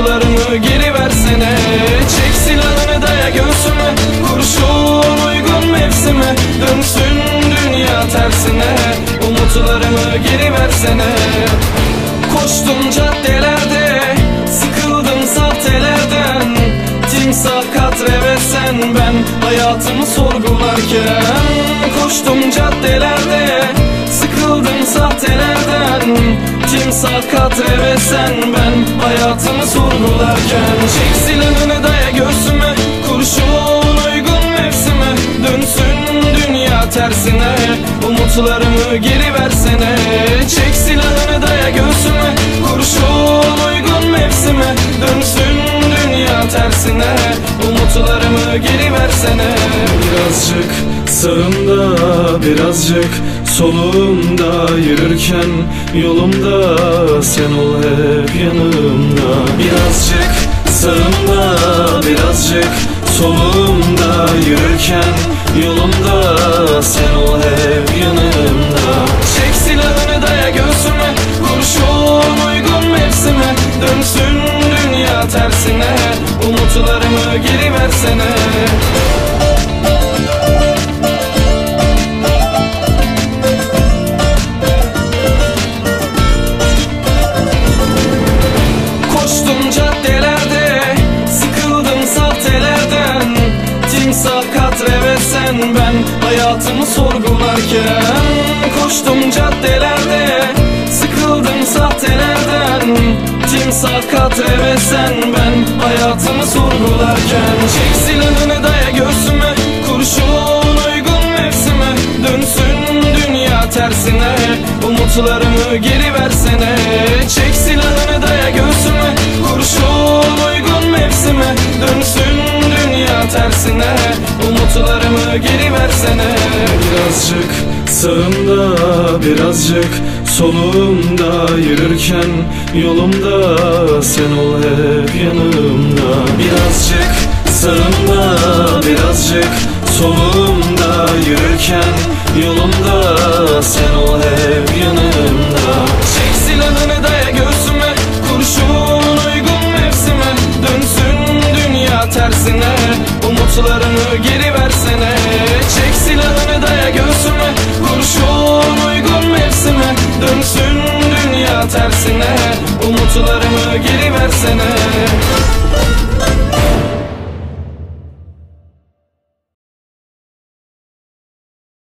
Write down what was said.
Umutlarımı geri versene. Çek silahını daya göğsüme Kurşun uygun mevsime. Dönsün dünya tersine. Umutlarımı geri versene. Koştum caddelerde. Sıkıldım sahtelerden. Timsah katre ben Hayatımı sorgularken. Koştum caddelerde. Sıkıldım sahtelerden Timsah katre ve sen ben Hayatımı sorgularken Çek silahını daya göğsüme Kurşun uygun mevsime. Dönsün dünya tersine Umutlarımı geri versene. Çek silahını daya göğsüme Kurşun uygun mevsime. Dönsün dünya tersine Umutlarımı geri versene. Birazcık sağımda birazcık solumda Yürürken yolumda sen ol hep yanımda. Birazcık sağımda birazcık solumda Yürürken yolumda sen ol hep yanımda. Çek silahını daya göğsüme Kurşun uygun mevsime. Dönsün dünya tersine Umutlarımı geri versene Hayatımı sorgularken Koştum caddelerde Sıkıldım sahtelerden. Timsah katre ve sen ben Hayatımı sorgularken. Çek silahını daya göğsüme Kurşun uygun mevsime. Dönsün dünya tersine Umutlarımı geri versene. Çek silahını daya göğsüme Kurşun uygun mevsime. Dönsün dünya tersine Umutlarımı geri versene Birazcık sağımda birazcık solumda Yürürken yolumda sen ol hep yanımda. Birazcık sağımda birazcık solumda Yürürken yolumda sen ol